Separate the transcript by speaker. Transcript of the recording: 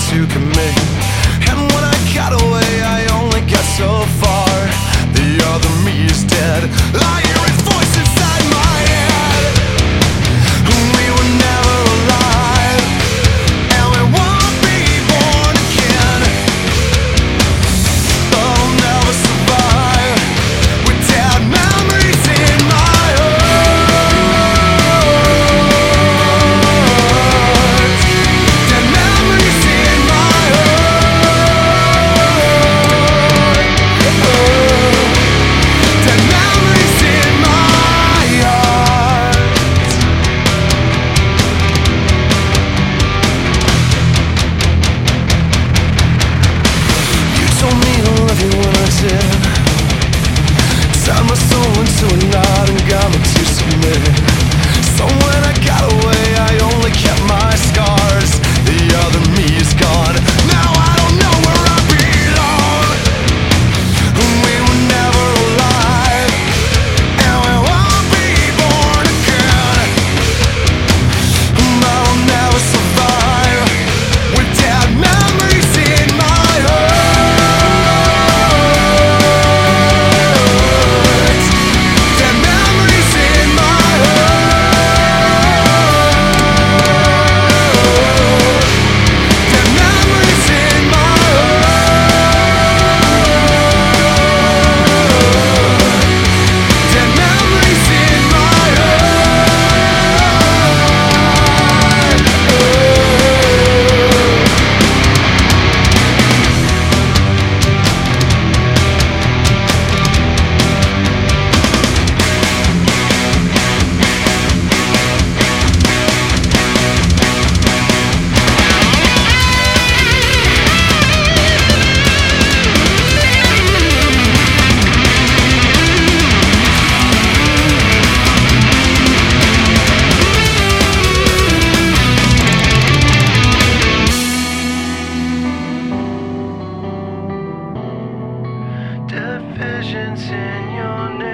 Speaker 1: to commit. you I sin my soul into a knot and got to submit I got away I your name.